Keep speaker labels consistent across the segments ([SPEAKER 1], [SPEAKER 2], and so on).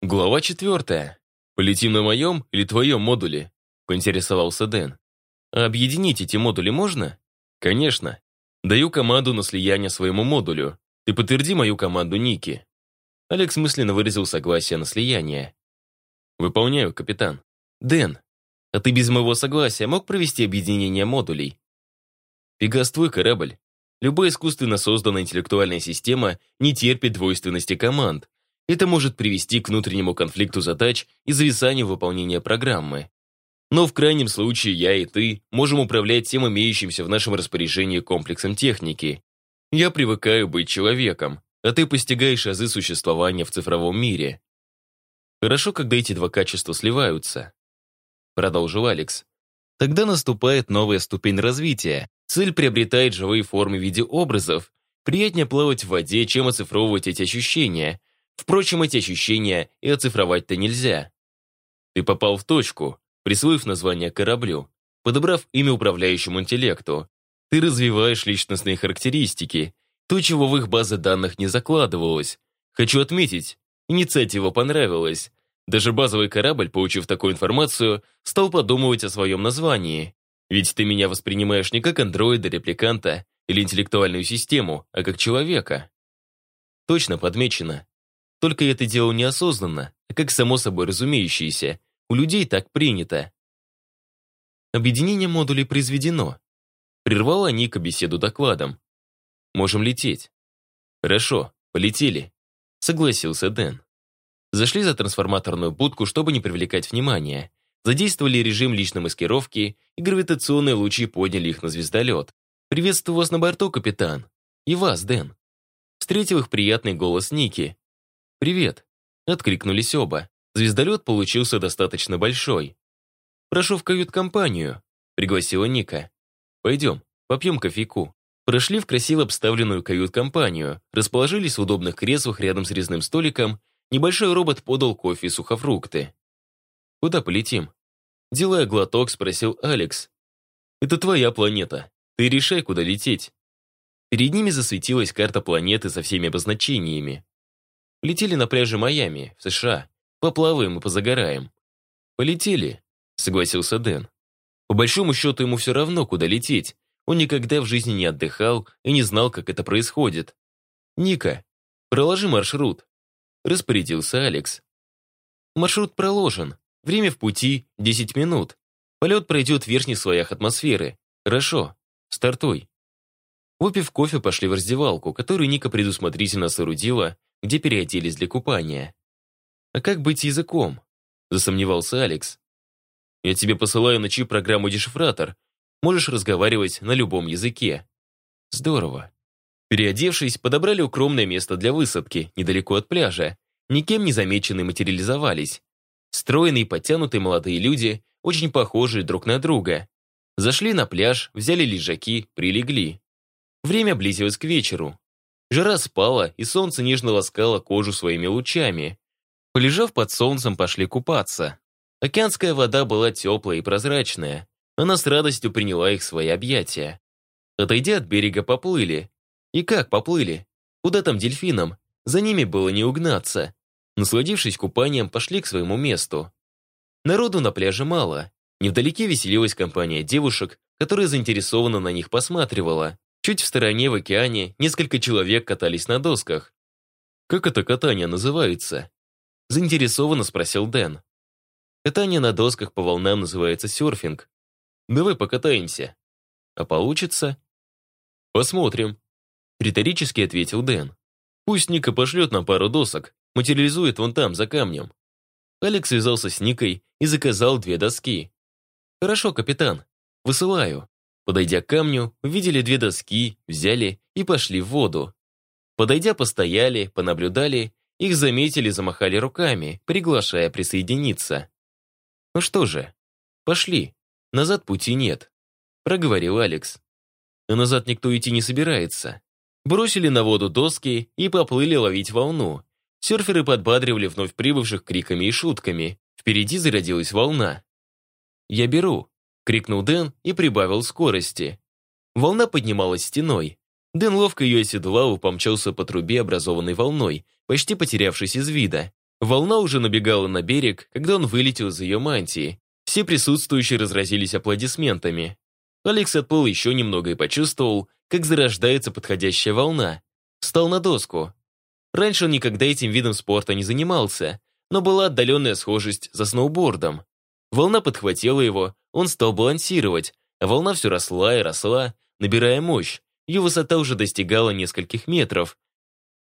[SPEAKER 1] Глава четвертая. «Полетим на моем или твоем модуле?» — поинтересовался Дэн. «А объединить эти модули можно?» «Конечно. Даю команду на слияние своему модулю. Ты подтверди мою команду Ники». Алекс мысленно выразил согласие на слияние. «Выполняю, капитан». «Дэн, а ты без моего согласия мог провести объединение модулей?» «Пегас твой корабль. Любая искусственно созданная интеллектуальная система не терпит двойственности команд. Это может привести к внутреннему конфликту задач и зависанию выполнения программы. Но в крайнем случае я и ты можем управлять всем имеющимся в нашем распоряжении комплексом техники. Я привыкаю быть человеком, а ты постигаешь азы существования в цифровом мире. Хорошо, когда эти два качества сливаются. Продолжил Алекс. Тогда наступает новая ступень развития. Цель приобретает живые формы в виде образов. Приятнее плавать в воде, чем оцифровывать эти ощущения. Впрочем, эти ощущения и оцифровать-то нельзя. Ты попал в точку, присвоив название кораблю, подобрав имя управляющему интеллекту. Ты развиваешь личностные характеристики, то, чего в их базы данных не закладывалось. Хочу отметить, инициатива понравилась. Даже базовый корабль, получив такую информацию, стал подумывать о своем названии. Ведь ты меня воспринимаешь не как андроида, репликанта или интеллектуальную систему, а как человека. Точно подмечено. Только я это делал неосознанно, а как само собой разумеющееся. У людей так принято. Объединение модулей произведено. Прервала Ника беседу докладом. Можем лететь. Хорошо, полетели. Согласился Дэн. Зашли за трансформаторную будку, чтобы не привлекать внимания. Задействовали режим личной маскировки, и гравитационные лучи подняли их на звездолет. «Приветствую вас на борту, капитан. И вас, Дэн». Встретил их приятный голос Ники. «Привет», — откликнулись оба. Звездолет получился достаточно большой. «Прошу в кают-компанию», — пригласила Ника. «Пойдем, попьем кофейку». Прошли в красиво обставленную кают-компанию, расположились в удобных креслах рядом с резным столиком Небольшой робот подал кофе и сухофрукты. «Куда полетим?» Делая глоток, спросил Алекс. «Это твоя планета. Ты решай, куда лететь». Перед ними засветилась карта планеты со всеми обозначениями. Летели на пляже Майами, в США. Поплаваем и позагораем. «Полетели», — согласился Дэн. По большому счету ему все равно, куда лететь. Он никогда в жизни не отдыхал и не знал, как это происходит. «Ника, проложи маршрут», распорядился Алекс. Маршрут проложен. Время в пути — 10 минут. Полет пройдет в верхних слоях атмосферы. Хорошо. Стартуй. Выпив кофе, пошли в раздевалку, которую Ника предусмотрительно соорудила, где переоделись для купания. «А как быть языком?» — засомневался Алекс. «Я тебе посылаю на чип программу дешифратор. Можешь разговаривать на любом языке». «Здорово. Переодевшись, подобрали укромное место для высадки, недалеко от пляжа. Никем не замеченные материализовались. Стройные, подтянутые молодые люди, очень похожие друг на друга. Зашли на пляж, взяли лежаки, прилегли. Время близилось к вечеру. Жара спала, и солнце нежно ласкало кожу своими лучами. Полежав под солнцем, пошли купаться. Океанская вода была теплая и прозрачная. Она с радостью приняла их в свои объятия. Отойдя от берега, поплыли. И как поплыли? Куда там дельфинам? За ними было не угнаться. Насладившись купанием, пошли к своему месту. Народу на пляже мало. Невдалеке веселилась компания девушек, которая заинтересованно на них посматривала. Чуть в стороне в океане несколько человек катались на досках. «Как это катание называется?» Заинтересованно спросил Дэн. «Катание на досках по волнам называется серфинг. Давай покатаемся». «А получится?» «Посмотрим», Риторически ответил Дэн. «Пусть Ника пошлет нам пару досок, материализует вон там, за камнем». Алекс связался с Никой и заказал две доски. «Хорошо, капитан. Высылаю». Подойдя к камню, увидели две доски, взяли и пошли в воду. Подойдя, постояли, понаблюдали, их заметили, замахали руками, приглашая присоединиться. «Ну что же, пошли. Назад пути нет», — проговорил Алекс. «А назад никто идти не собирается. Бросили на воду доски и поплыли ловить волну. Серферы подбадривали вновь прибывших криками и шутками. Впереди зародилась волна. «Я беру!» — крикнул Дэн и прибавил скорости. Волна поднималась стеной. Дэн ловко ее оседлал и помчался по трубе, образованной волной, почти потерявшись из вида. Волна уже набегала на берег, когда он вылетел из ее мантии. Все присутствующие разразились аплодисментами. Алекс отплыл еще немного и почувствовал, как зарождается подходящая волна. Встал на доску. Раньше он никогда этим видом спорта не занимался, но была отдаленная схожесть за сноубордом. Волна подхватила его, он стал балансировать, волна все росла и росла, набирая мощь. Ее высота уже достигала нескольких метров.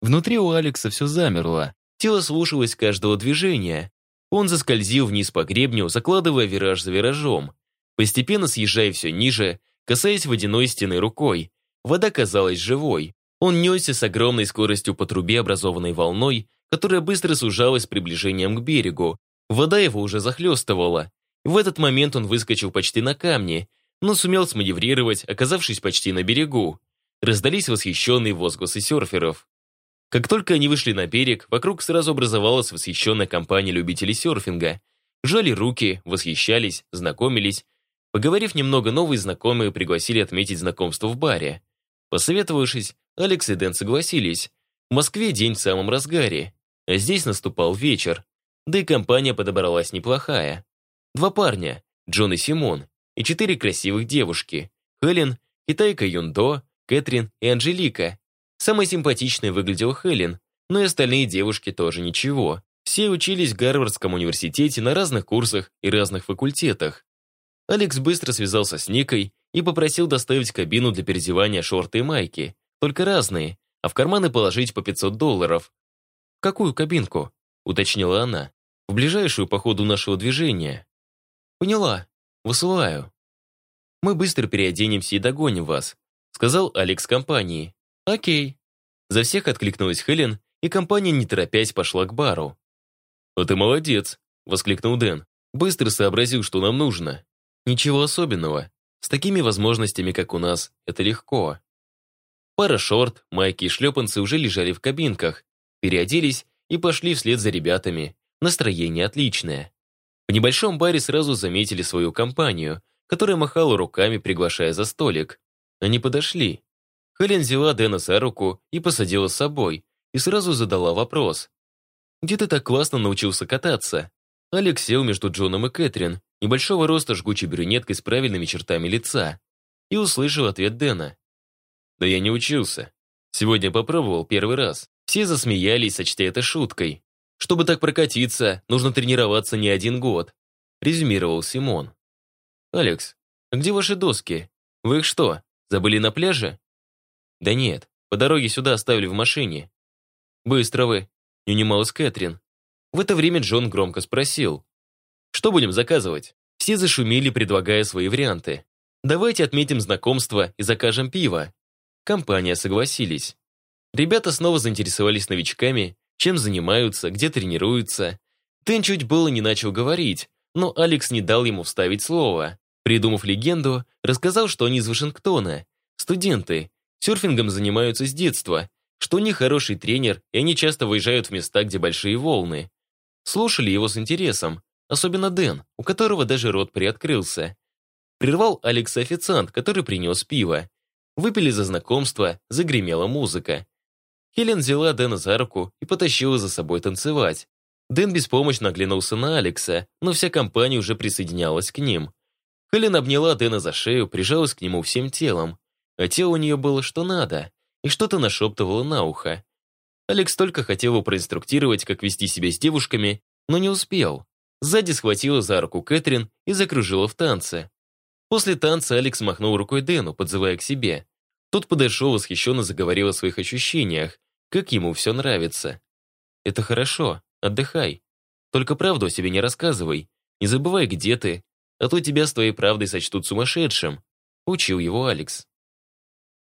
[SPEAKER 1] Внутри у Алекса все замерло. Тело слушалось каждого движения. Он заскользил вниз по гребню, закладывая вираж за виражом. Постепенно съезжая все ниже, касаясь водяной стены рукой. Вода казалась живой. Он несся с огромной скоростью по трубе, образованной волной, которая быстро сужалась с приближением к берегу. Вода его уже захлестывала. В этот момент он выскочил почти на камни, но сумел сманеврировать, оказавшись почти на берегу. Раздались восхищенные возгласы серферов. Как только они вышли на берег, вокруг сразу образовалась восхищенная компания любителей серфинга. Жали руки, восхищались, знакомились. Поговорив немного, новые знакомые пригласили отметить знакомство в баре. Посоветовавшись, Алекс и Дэн согласились. В Москве день в самом разгаре, а здесь наступал вечер. Да и компания подобралась неплохая. Два парня, Джон и Симон, и четыре красивых девушки. Хелен, китайка Юндо, Кэтрин и Анжелика. Самой симпатичной выглядела Хелен, но и остальные девушки тоже ничего. Все учились в Гарвардском университете на разных курсах и разных факультетах. Алекс быстро связался с Никой и попросил доставить кабину для переодевания шорты и майки только разные, а в карманы положить по 500 долларов. «Какую кабинку?» — уточнила она. «В ближайшую по ходу нашего движения». «Поняла. Высылаю». «Мы быстро переоденемся и догоним вас», — сказал Алекс компании. «Окей». За всех откликнулась Хелен, и компания, не торопясь, пошла к бару. «А ты молодец», — воскликнул Дэн. «Быстро сообразил, что нам нужно. Ничего особенного. С такими возможностями, как у нас, это легко». Пара шорт, майки и шлепанцы уже лежали в кабинках, переоделись и пошли вслед за ребятами. Настроение отличное. В небольшом баре сразу заметили свою компанию, которая махала руками, приглашая за столик. Они подошли. Хелен взяла Дэна за руку и посадила с собой, и сразу задала вопрос. «Где ты так классно научился кататься?» Алекс сел между Джоном и Кэтрин, небольшого роста жгучей брюнеткой с правильными чертами лица, и услышал ответ Дэна. Да я не учился. Сегодня попробовал первый раз. Все засмеялись, сочтя это шуткой. Чтобы так прокатиться, нужно тренироваться не один год, резюмировал Симон. Алекс, а где ваши доски? Вы их что, забыли на пляже? Да нет, по дороге сюда оставили в машине. Быстро вы, не унималась Кэтрин. В это время Джон громко спросил. Что будем заказывать? Все зашумели, предлагая свои варианты. Давайте отметим знакомство и закажем пиво. Компания согласились. Ребята снова заинтересовались новичками, чем занимаются, где тренируются. Тен чуть было не начал говорить, но Алекс не дал ему вставить слово. Придумав легенду, рассказал, что они из Вашингтона. Студенты. Серфингом занимаются с детства, что у них хороший тренер, и они часто выезжают в места, где большие волны. Слушали его с интересом, особенно Дэн, у которого даже рот приоткрылся. Прервал Алекс официант, который принес пиво. Выпили за знакомство, загремела музыка. Хелен взяла Дэна за руку и потащила за собой танцевать. Дэн беспомощно оглянулся на Алекса, но вся компания уже присоединялась к ним. Хелен обняла Дэна за шею, прижалась к нему всем телом. А тело у нее было что надо, и что-то нашептывало на ухо. Алекс только хотел его проинструктировать, как вести себя с девушками, но не успел. Сзади схватила за руку Кэтрин и закружила в танце. После танца Алекс махнул рукой Дэну, подзывая к себе. Тот подошел, восхищенно заговорил о своих ощущениях, как ему все нравится. «Это хорошо, отдыхай. Только правду о себе не рассказывай. Не забывай, где ты, а то тебя с твоей правдой сочтут сумасшедшим», — учил его Алекс.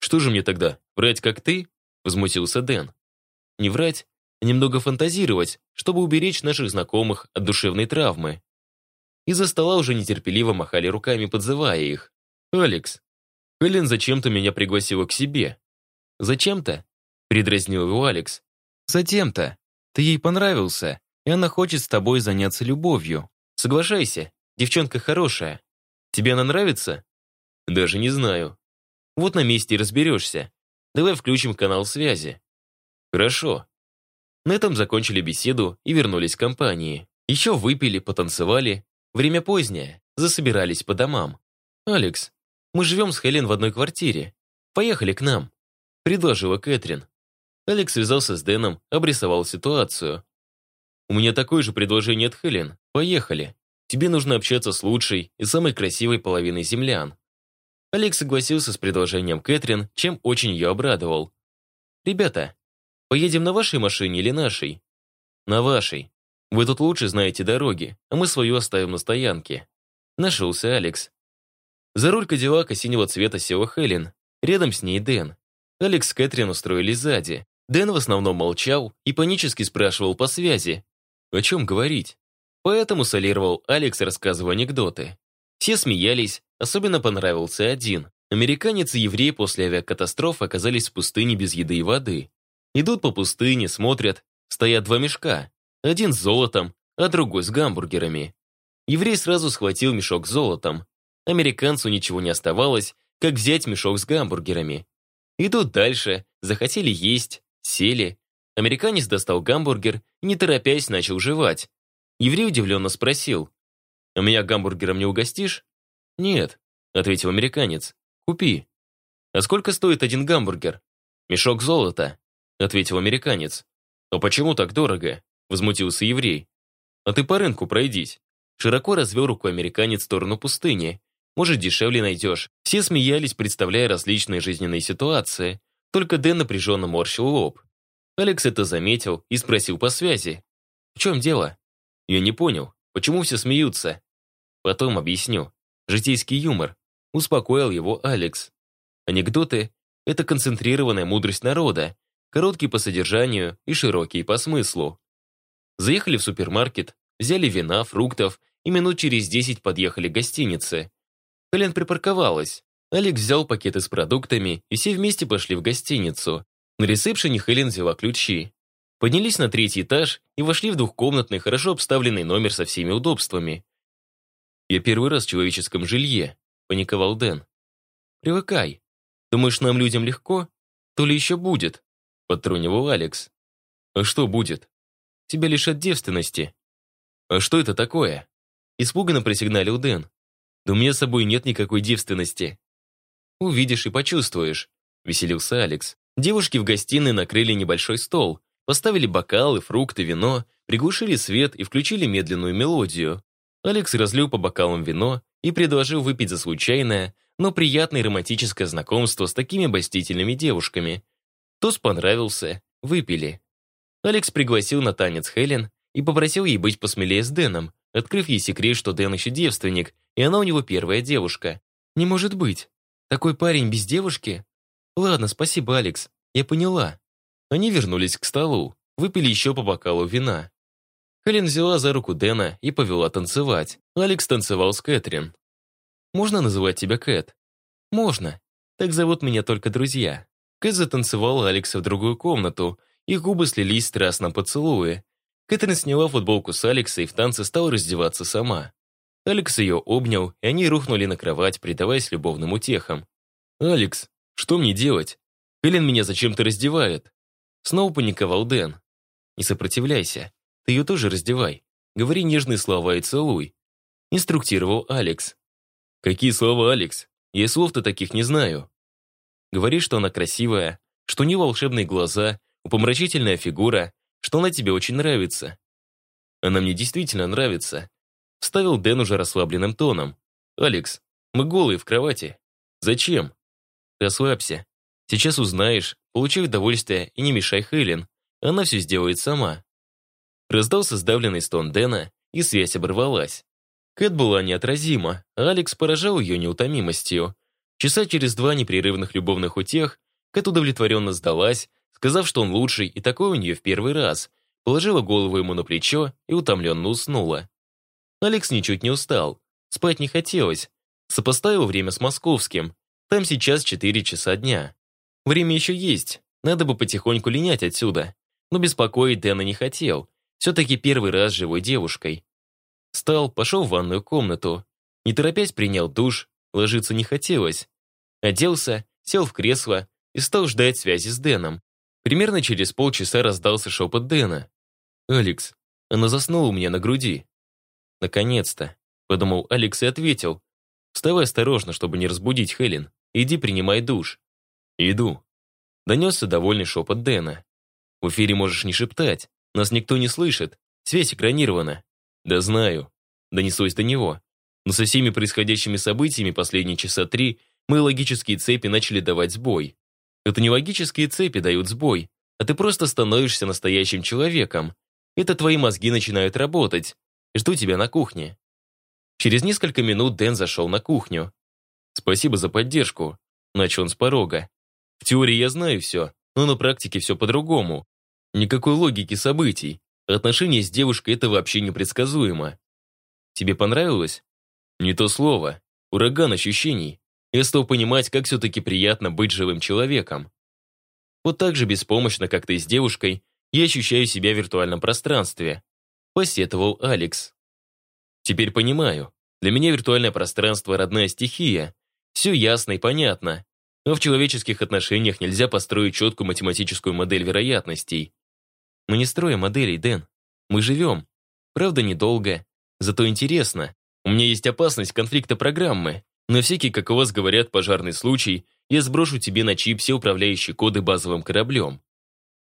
[SPEAKER 1] «Что же мне тогда, врать как ты?» — возмутился Дэн. «Не врать, а немного фантазировать, чтобы уберечь наших знакомых от душевной травмы. Из-за стола уже нетерпеливо махали руками, подзывая их. «Алекс, Хелен зачем-то меня пригласила к себе». «Зачем-то?» — предразнил его Алекс. «Затем-то. Ты ей понравился, и она хочет с тобой заняться любовью. Соглашайся, девчонка хорошая. Тебе она нравится?» «Даже не знаю». «Вот на месте и разберешься. Давай включим канал связи». «Хорошо». На этом закончили беседу и вернулись к компании. Еще выпили, потанцевали. Время позднее, засобирались по домам. «Алекс, мы живем с Хелен в одной квартире. Поехали к нам», — предложила Кэтрин. Алекс связался с Дэном, обрисовал ситуацию. «У меня такое же предложение от Хелен. Поехали. Тебе нужно общаться с лучшей и самой красивой половиной землян». Алекс согласился с предложением Кэтрин, чем очень ее обрадовал. «Ребята, поедем на вашей машине или нашей?» «На вашей. Вы тут лучше знаете дороги, а мы свою оставим на стоянке». Нашелся Алекс. За руль Кадиллака синего цвета села Хелен. Рядом с ней Дэн. Алекс с Кэтрин устроились сзади. Дэн в основном молчал и панически спрашивал по связи. О чем говорить? Поэтому солировал Алекс, рассказывая анекдоты. Все смеялись, особенно понравился один. Американец и еврей после авиакатастрофы оказались в пустыне без еды и воды. Идут по пустыне, смотрят, стоят два мешка. Один с золотом, а другой с гамбургерами. Еврей сразу схватил мешок с золотом, Американцу ничего не оставалось, как взять мешок с гамбургерами. Идут дальше, захотели есть, сели. Американец достал гамбургер и, не торопясь, начал жевать. Еврей удивленно спросил, «А меня гамбургером не угостишь?» «Нет», — ответил американец, «купи». «А сколько стоит один гамбургер?» «Мешок золота», — ответил американец. «А почему так дорого?» — возмутился еврей. «А ты по рынку пройдись». Широко развел рукой американец в сторону пустыни. Может, дешевле найдешь. Все смеялись, представляя различные жизненные ситуации. Только Дэн напряженно морщил лоб. Алекс это заметил и спросил по связи. «В чем дело?» Я не понял, почему все смеются. Потом объясню. Житейский юмор. Успокоил его Алекс. Анекдоты — это концентрированная мудрость народа, короткие по содержанию и широкие по смыслу. Заехали в супермаркет, взяли вина, фруктов и минут через десять подъехали к гостинице. Хелен припарковалась. Алекс взял пакеты с продуктами, и все вместе пошли в гостиницу. На ресепшене Хелен взяла ключи. Поднялись на третий этаж и вошли в двухкомнатный, хорошо обставленный номер со всеми удобствами. «Я первый раз в человеческом жилье», — паниковал Дэн. «Привыкай. Думаешь, нам, людям, легко? То ли еще будет?» — подтрунивал Алекс. «А что будет? Тебя лишат девственности». «А что это такое?» Испуганно присигналил Дэн. Да у меня с собой нет никакой девственности. Увидишь и почувствуешь, веселился Алекс. Девушки в гостиной накрыли небольшой стол, поставили бокалы, фрукты, вино, приглушили свет и включили медленную мелодию. Алекс разлил по бокалам вино и предложил выпить за случайное, но приятное романтическое знакомство с такими обольстительными девушками. Тост понравился, выпили. Алекс пригласил на танец Хелен и попросил ей быть посмелее с Дэном, открыв ей секрет, что Дэн еще девственник, и она у него первая девушка. Не может быть. Такой парень без девушки? Ладно, спасибо, Алекс. Я поняла. Они вернулись к столу, выпили еще по бокалу вина. Хелен взяла за руку Дэна и повела танцевать. Алекс танцевал с Кэтрин. «Можно называть тебя Кэт?» «Можно. Так зовут меня только друзья». Кэт затанцевала Алекса в другую комнату, их губы слились в страстном поцелуе. Кэтрин сняла футболку с Алекса и в танце стала раздеваться сама. Алекс ее обнял, и они рухнули на кровать, предаваясь любовным утехам. «Алекс, что мне делать? Хелен меня зачем-то раздевает». Снова паниковал Дэн. «Не сопротивляйся. Ты ее тоже раздевай. Говори нежные слова и целуй». Инструктировал Алекс. «Какие слова, Алекс? Я слов-то таких не знаю». Говори, что она красивая, что у нее волшебные глаза, упомрачительная фигура, что она тебе очень нравится. Она мне действительно нравится. Вставил Дэн уже расслабленным тоном. Алекс, мы голые в кровати. Зачем? Расслабься. Сейчас узнаешь, получай удовольствие и не мешай Хелен. Она все сделает сама. Раздался сдавленный стон Дэна, и связь оборвалась. Кэт была неотразима, а Алекс поражал ее неутомимостью. Часа через два непрерывных любовных утех Кэт удовлетворенно сдалась сказав, что он лучший и такой у нее в первый раз, положила голову ему на плечо и утомленно уснула. Алекс ничуть не устал, спать не хотелось. Сопоставил время с московским. Там сейчас 4 часа дня. Время еще есть, надо бы потихоньку линять отсюда. Но беспокоить Дэна не хотел. Все-таки первый раз с живой девушкой. Встал, пошел в ванную комнату. Не торопясь принял душ, ложиться не хотелось. Оделся, сел в кресло и стал ждать связи с Дэном. Примерно через полчаса раздался шепот Дэна. «Алекс, она заснула у меня на груди». «Наконец-то», — подумал Алекс и ответил. «Вставай осторожно, чтобы не разбудить Хелен. Иди принимай душ». «Иду», — донесся довольный шепот Дэна. «В эфире можешь не шептать. Нас никто не слышит. Связь экранирована». «Да знаю», — донеслось до него. Но со всеми происходящими событиями последние часа три мои логические цепи начали давать сбой. Это не логические цепи дают сбой, а ты просто становишься настоящим человеком. Это твои мозги начинают работать. Жду тебя на кухне. Через несколько минут Дэн зашел на кухню. «Спасибо за поддержку», — начал он с порога. «В теории я знаю все, но на практике все по-другому. Никакой логики событий. Отношения с девушкой — это вообще непредсказуемо. Тебе понравилось?» «Не то слово. Ураган ощущений. Я стал понимать, как все-таки приятно быть живым человеком. Вот так же беспомощно, как ты с девушкой, я ощущаю себя в виртуальном пространстве. Посетовал Алекс. Теперь понимаю. Для меня виртуальное пространство – родная стихия. Все ясно и понятно. Но в человеческих отношениях нельзя построить четкую математическую модель вероятностей. Мы не строим моделей, Дэн. Мы живем. Правда, недолго. Зато интересно. У меня есть опасность конфликта программы. На всякий, как у вас говорят, пожарный случай, я сброшу тебе на чип все управляющие коды базовым кораблем.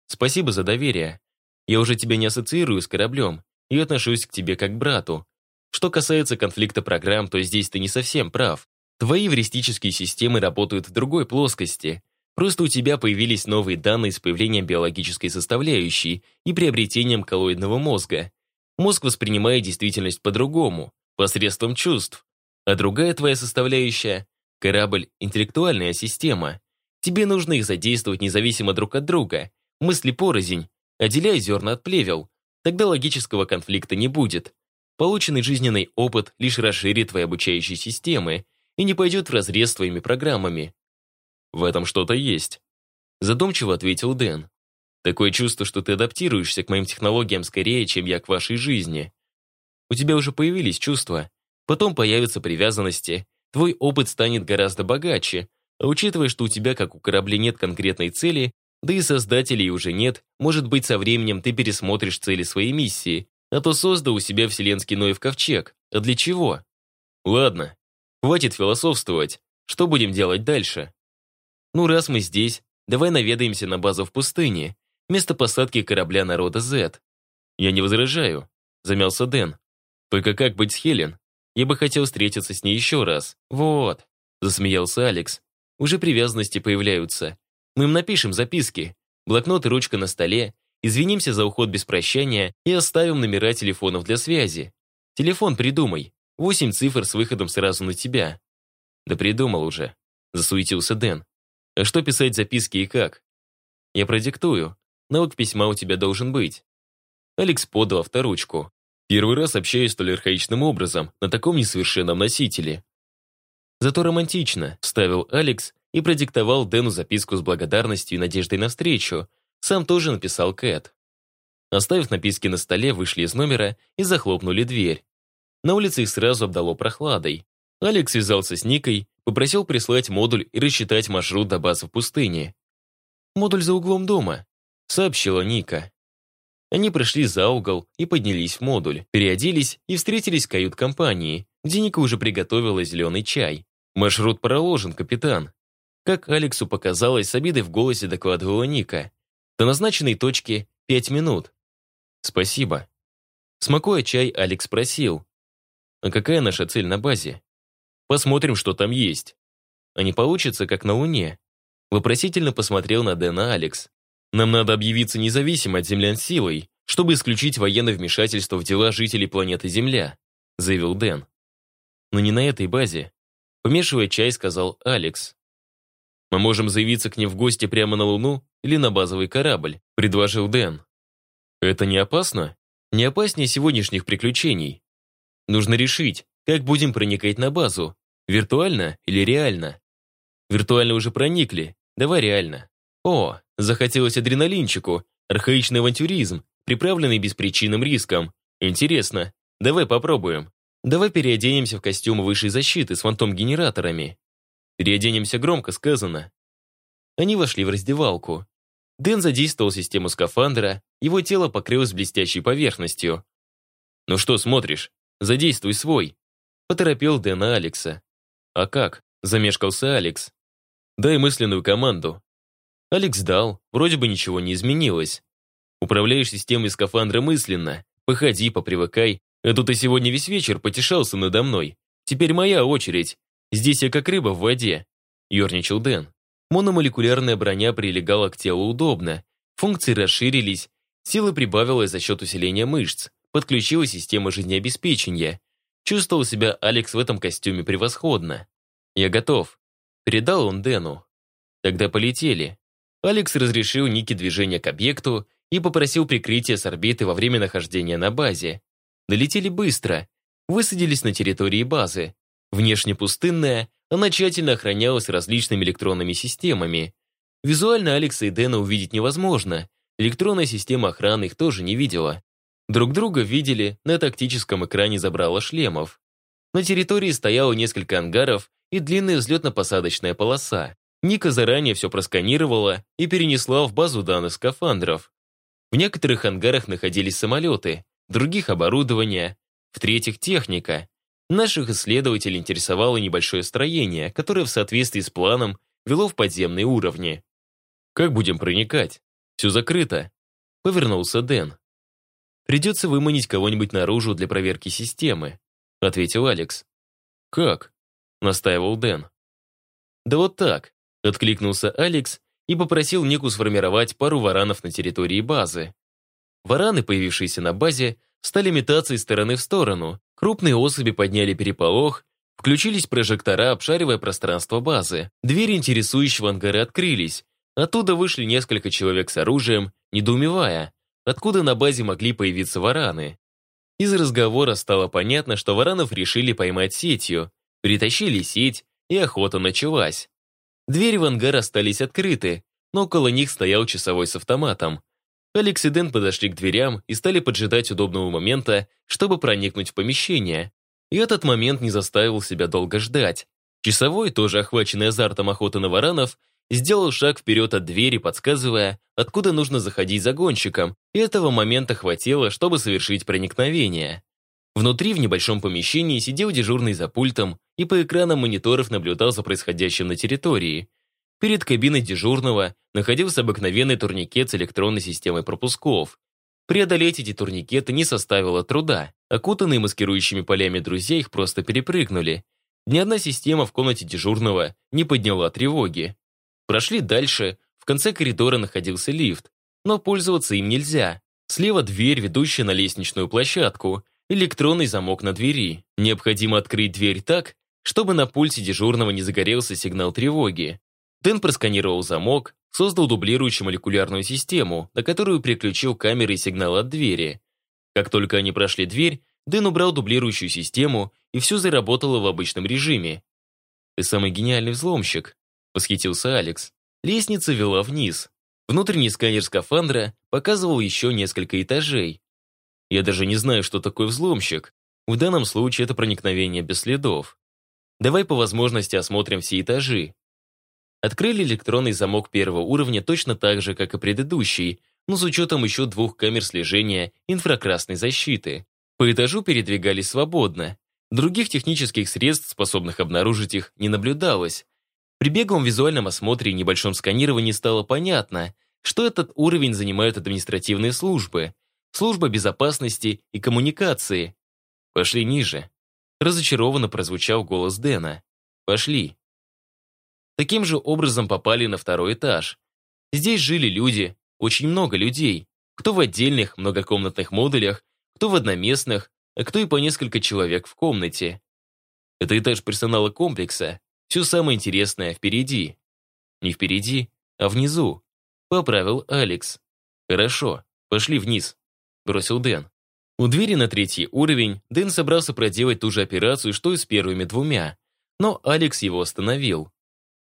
[SPEAKER 1] Спасибо за доверие. Я уже тебя не ассоциирую с кораблем и отношусь к тебе как к брату. Что касается конфликта программ, то здесь ты не совсем прав. Твои эвристические системы работают в другой плоскости. Просто у тебя появились новые данные с появлением биологической составляющей и приобретением коллоидного мозга. Мозг воспринимает действительность по-другому, посредством чувств. А другая твоя составляющая — корабль — интеллектуальная система. Тебе нужно их задействовать независимо друг от друга. Мысли порознь, отделяя зерна от плевел. Тогда логического конфликта не будет. Полученный жизненный опыт лишь расширит твои обучающие системы и не пойдет вразрез с твоими программами. В этом что-то есть. Задумчиво ответил Дэн. Такое чувство, что ты адаптируешься к моим технологиям скорее, чем я к вашей жизни. У тебя уже появились чувства, Потом появятся привязанности, твой опыт станет гораздо богаче, а учитывая, что у тебя, как у корабля, нет конкретной цели, да и создателей уже нет, может быть, со временем ты пересмотришь цели своей миссии, а то создал у себя вселенский Ноев ковчег. А для чего? Ладно, хватит философствовать. Что будем делать дальше? Ну, раз мы здесь, давай наведаемся на базу в пустыне, место посадки корабля народа Z. Я не возражаю, замялся Дэн. Только как быть с Хелен? Я бы хотел встретиться с ней еще раз. Вот, засмеялся Алекс. Уже привязанности появляются. Мы им напишем записки. Блокнот и ручка на столе. Извинимся за уход без прощания и оставим номера телефонов для связи. Телефон придумай. Восемь цифр с выходом сразу на тебя. Да придумал уже. Засуетился Дэн. А что писать записки и как? Я продиктую. Навык письма у тебя должен быть. Алекс подал авторучку. Первый раз общаюсь столь архаичным образом, на таком несовершенном носителе. Зато романтично, вставил Алекс и продиктовал Дэну записку с благодарностью и надеждой на встречу. Сам тоже написал Кэт. Оставив написки на столе, вышли из номера и захлопнули дверь. На улице их сразу обдало прохладой. Алекс связался с Никой, попросил прислать модуль и рассчитать маршрут до базы в пустыне. «Модуль за углом дома», — сообщила Ника. Они прошли за угол и поднялись в модуль, переоделись и встретились в кают-компании, где Ника уже приготовила зеленый чай. «Маршрут проложен, капитан». Как Алексу показалось, с обидой в голосе докладывала Ника. До назначенной точки пять минут. «Спасибо». Смакуя чай, Алекс спросил. «А какая наша цель на базе?» «Посмотрим, что там есть». «А не получится, как на Луне?» Вопросительно посмотрел на Дэна Алекс. Нам надо объявиться независимо от землян силой, чтобы исключить военное вмешательство в дела жителей планеты Земля», заявил Дэн. «Но не на этой базе», помешивая чай, сказал Алекс. «Мы можем заявиться к ним в гости прямо на Луну или на базовый корабль», предложил Дэн. «Это не опасно? Не опаснее сегодняшних приключений. Нужно решить, как будем проникать на базу, виртуально или реально. Виртуально уже проникли, давай реально. О, захотелось адреналинчику, архаичный авантюризм, приправленный беспричинным риском. Интересно, давай попробуем. Давай переоденемся в костюмы высшей защиты с фантом-генераторами. Переоденемся громко сказано. Они вошли в раздевалку. Дэн задействовал систему скафандра, его тело покрылось блестящей поверхностью. «Ну что смотришь? Задействуй свой!» Поторопил Дэна Алекса. «А как?» – замешкался Алекс. «Дай мысленную команду». Алекс дал, вроде бы ничего не изменилось. Управляешь системой скафандра мысленно. Походи, попривыкай. А то ты сегодня весь вечер потешался надо мной. Теперь моя очередь. Здесь я как рыба в воде. Ёрничал Дэн. Мономолекулярная броня прилегала к телу удобно. Функции расширились. Сила прибавилась за счет усиления мышц. Подключила система жизнеобеспечения. Чувствовал себя Алекс в этом костюме превосходно. «Я готов», — передал он Дэну. «Тогда полетели». Алекс разрешил Нике движение к объекту и попросил прикрытия с орбиты во время нахождения на базе. Долетели быстро, высадились на территории базы. Внешне пустынная, она тщательно охранялась различными электронными системами. Визуально Алекса и Дэна увидеть невозможно, электронная система охраны их тоже не видела. Друг друга видели на тактическом экране забрала шлемов. На территории стояло несколько ангаров и длинная взлетно-посадочная полоса. Ника заранее все просканировала и перенесла в базу данных скафандров. В некоторых ангарах находились самолеты, других оборудование, в-третьих техника. Наших исследователей интересовало небольшое строение, которое в соответствии с планом вело в подземные уровни. «Как будем проникать? Все закрыто», — повернулся Дэн. «Придется выманить кого-нибудь наружу для проверки системы», — ответил Алекс. «Как?» — настаивал Дэн. «Да вот так», — откликнулся Алекс и попросил Нику сформировать пару варанов на территории базы. Вараны, появившиеся на базе, стали метаться из стороны в сторону. Крупные особи подняли переполох, включились прожектора, обшаривая пространство базы. Двери интересующего ангара открылись. Оттуда вышли несколько человек с оружием, недоумевая, откуда на базе могли появиться вараны. Из разговора стало понятно, что варанов решили поймать сетью, притащили сеть, и охота началась. Двери в ангар остались открыты, но около них стоял часовой с автоматом. Алекс и Дэн подошли к дверям и стали поджидать удобного момента, чтобы проникнуть в помещение. И этот момент не заставил себя долго ждать. Часовой, тоже охваченный азартом охоты на варанов, сделал шаг вперед от двери, подсказывая, откуда нужно заходить загонщиком, и этого момента хватило, чтобы совершить проникновение. Внутри, в небольшом помещении, сидел дежурный за пультом и по экранам мониторов наблюдал за происходящим на территории. Перед кабиной дежурного находился обыкновенный турникет с электронной системой пропусков. Преодолеть эти турникеты не составило труда. Окутанные маскирующими полями друзья их просто перепрыгнули. Ни одна система в комнате дежурного не подняла тревоги. Прошли дальше, в конце коридора находился лифт, но пользоваться им нельзя. Слева дверь, ведущая на лестничную площадку, электронный замок на двери. Необходимо открыть дверь так, чтобы на пульсе дежурного не загорелся сигнал тревоги. Дэн просканировал замок, создал дублирующую молекулярную систему, на которую переключил камеры и сигнал от двери. Как только они прошли дверь, Дэн убрал дублирующую систему, и все заработало в обычном режиме. «Ты самый гениальный взломщик», — восхитился Алекс. Лестница вела вниз. Внутренний сканер скафандра показывал еще несколько этажей. Я даже не знаю, что такое взломщик. В данном случае это проникновение без следов. Давай по возможности осмотрим все этажи. Открыли электронный замок первого уровня точно так же, как и предыдущий, но с учетом еще двух камер слежения инфракрасной защиты. По этажу передвигались свободно. Других технических средств, способных обнаружить их, не наблюдалось. При беговом визуальном осмотре и небольшом сканировании стало понятно, что этот уровень занимают административные службы, служба безопасности и коммуникации. Пошли ниже. Разочарованно прозвучал голос Дэна. Пошли. Таким же образом попали на второй этаж. Здесь жили люди, очень много людей. Кто в отдельных многокомнатных модулях, кто в одноместных, а кто и по несколько человек в комнате. Это этаж персонала комплекса. Все самое интересное впереди. Не впереди, а внизу. Поправил Алекс. Хорошо, пошли вниз бросил Дэн. У двери на третий уровень Дэн собрался проделать ту же операцию, что и с первыми двумя. Но Алекс его остановил.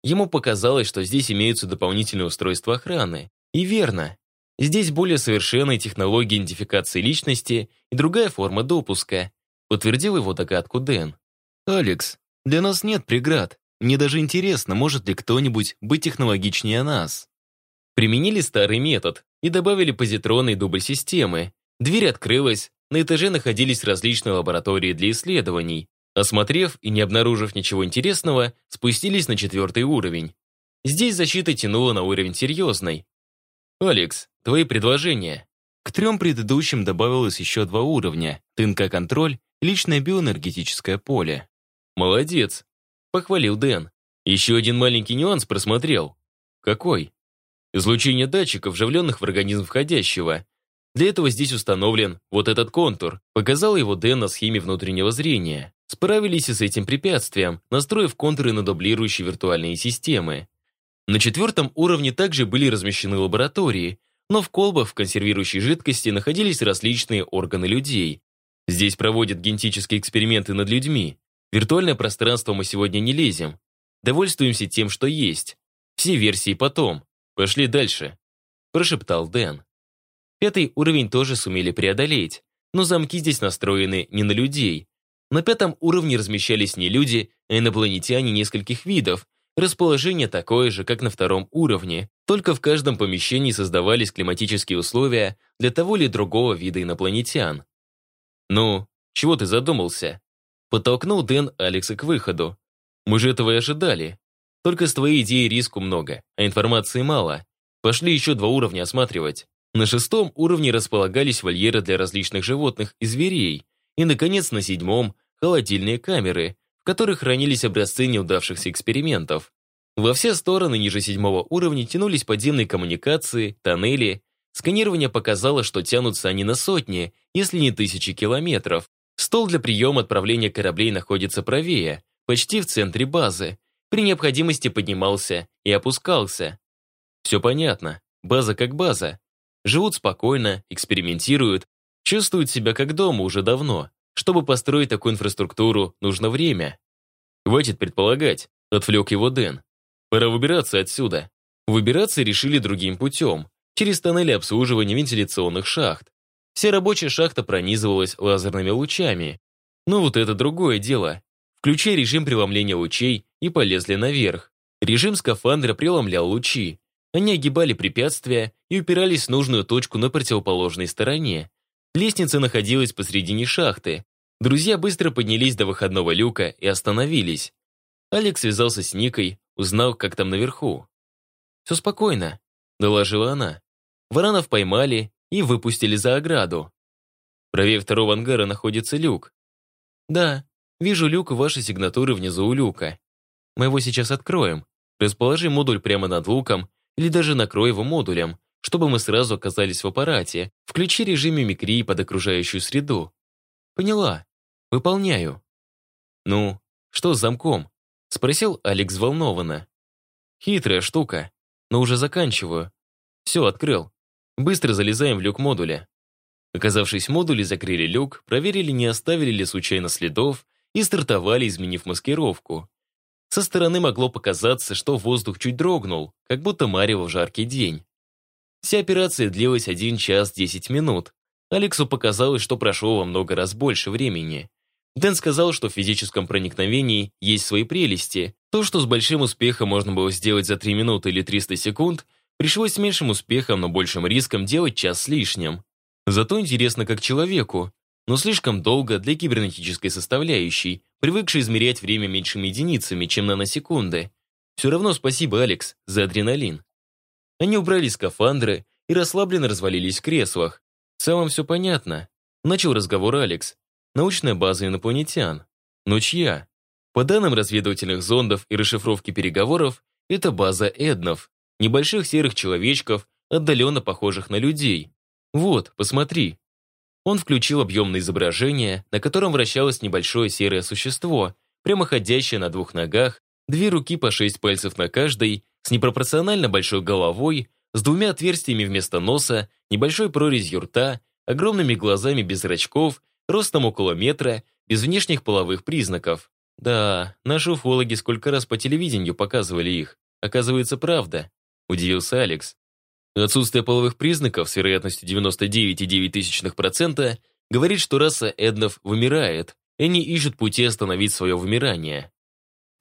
[SPEAKER 1] Ему показалось, что здесь имеются дополнительные устройства охраны. И верно. Здесь более совершенные технологии идентификации личности и другая форма допуска, подтвердил его догадку Дэн. «Алекс, для нас нет преград. Мне даже интересно, может ли кто-нибудь быть технологичнее нас?» Применили старый метод и добавили позитронный дубль системы. Дверь открылась, на этаже находились различные лаборатории для исследований. Осмотрев и не обнаружив ничего интересного, спустились на четвертый уровень. Здесь защита тянула на уровень серьезный. «Алекс, твои предложения». К трем предыдущим добавилось еще два уровня – ТНК-контроль и личное биоэнергетическое поле. «Молодец», – похвалил Дэн. Еще один маленький нюанс просмотрел. Какой? Излучение датчиков, вживленных в организм входящего. Для этого здесь установлен вот этот контур. Показал его Дэн на схеме внутреннего зрения. Справились и с этим препятствием, настроив контуры на дублирующие виртуальные системы. На четвертом уровне также были размещены лаборатории, но в колбах в консервирующей жидкости находились различные органы людей. Здесь проводят генетические эксперименты над людьми. Виртуальное пространство мы сегодня не лезем. Довольствуемся тем, что есть. Все версии потом. Пошли дальше», – прошептал Дэн. Пятый уровень тоже сумели преодолеть, но замки здесь настроены не на людей. На пятом уровне размещались не люди, а инопланетяне нескольких видов. Расположение такое же, как на втором уровне, только в каждом помещении создавались климатические условия для того или другого вида инопланетян. «Ну, чего ты задумался?» Подтолкнул Дэн Алекса к выходу. Мы же этого и ожидали. Только с твоей идеей риску много, а информации мало. Пошли еще два уровня осматривать. На шестом уровне располагались вольеры для различных животных и зверей. И, наконец, на седьмом – холодильные камеры, в которых хранились образцы неудавшихся экспериментов. Во все стороны ниже седьмого уровня тянулись подземные коммуникации, тоннели. Сканирование показало, что тянутся они на сотни, если не тысячи километров. Стол для приема отправления кораблей находится правее, почти в центре базы. При необходимости поднимался и опускался. Все понятно. База как база. Живут спокойно, экспериментируют, чувствуют себя как дома уже давно. Чтобы построить такую инфраструктуру, нужно время. Хватит предполагать, отвлек его Дэн. Пора выбираться отсюда. Выбираться решили другим путем, через тоннели обслуживания вентиляционных шахт. Вся рабочая шахта пронизывалась лазерными лучами. Но вот это другое дело. Включай режим преломления лучей и полезли наверх. Режим скафандра преломлял лучи. Они огибали препятствия и упирались в нужную точку на противоположной стороне. Лестница находилась посредине шахты. Друзья быстро поднялись до выходного люка и остановились. Алекс связался с Никой, узнал, как там наверху. «Все спокойно», — доложила она. Варанов поймали и выпустили за ограду. Правее второго ангара находится люк. «Да, Вижу люк вашей сигнатуры внизу у люка. Мы его сейчас откроем. Расположи модуль прямо над луком или даже накрой его модулем, чтобы мы сразу оказались в аппарате. Включи режим мимикрии под окружающую среду. Поняла. Выполняю. Ну, что с замком? Спросил Алекс взволнованно. Хитрая штука, но уже заканчиваю. Все, открыл. Быстро залезаем в люк модуля. Оказавшись в модуле, закрыли люк, проверили, не оставили ли случайно следов, и стартовали, изменив маскировку. Со стороны могло показаться, что воздух чуть дрогнул, как будто марево в жаркий день. Вся операция длилась 1 час 10 минут. Алексу показалось, что прошло во много раз больше времени. Дэн сказал, что в физическом проникновении есть свои прелести. То, что с большим успехом можно было сделать за 3 минуты или 300 секунд, пришлось с меньшим успехом, но большим риском делать час с лишним. Зато интересно как человеку, но слишком долго для кибернетической составляющей, привыкшей измерять время меньшими единицами, чем наносекунды. Все равно спасибо, Алекс, за адреналин. Они убрали скафандры и расслабленно развалились в креслах. В целом все понятно. Начал разговор Алекс. Научная база инопланетян. Но чья? По данным разведывательных зондов и расшифровки переговоров, это база Эднов, небольших серых человечков, отдаленно похожих на людей. Вот, посмотри, он включил объемное изображение, на котором вращалось небольшое серое существо, прямоходящее на двух ногах, две руки по шесть пальцев на каждой, с непропорционально большой головой, с двумя отверстиями вместо носа, небольшой прорезью рта, огромными глазами без зрачков, ростом около метра, без внешних половых признаков. Да, наши уфологи сколько раз по телевидению показывали их. Оказывается, правда. Удивился Алекс. Отсутствие половых признаков с вероятностью 99,9% говорит, что раса Эднов вымирает, и они ищут пути остановить свое вымирание.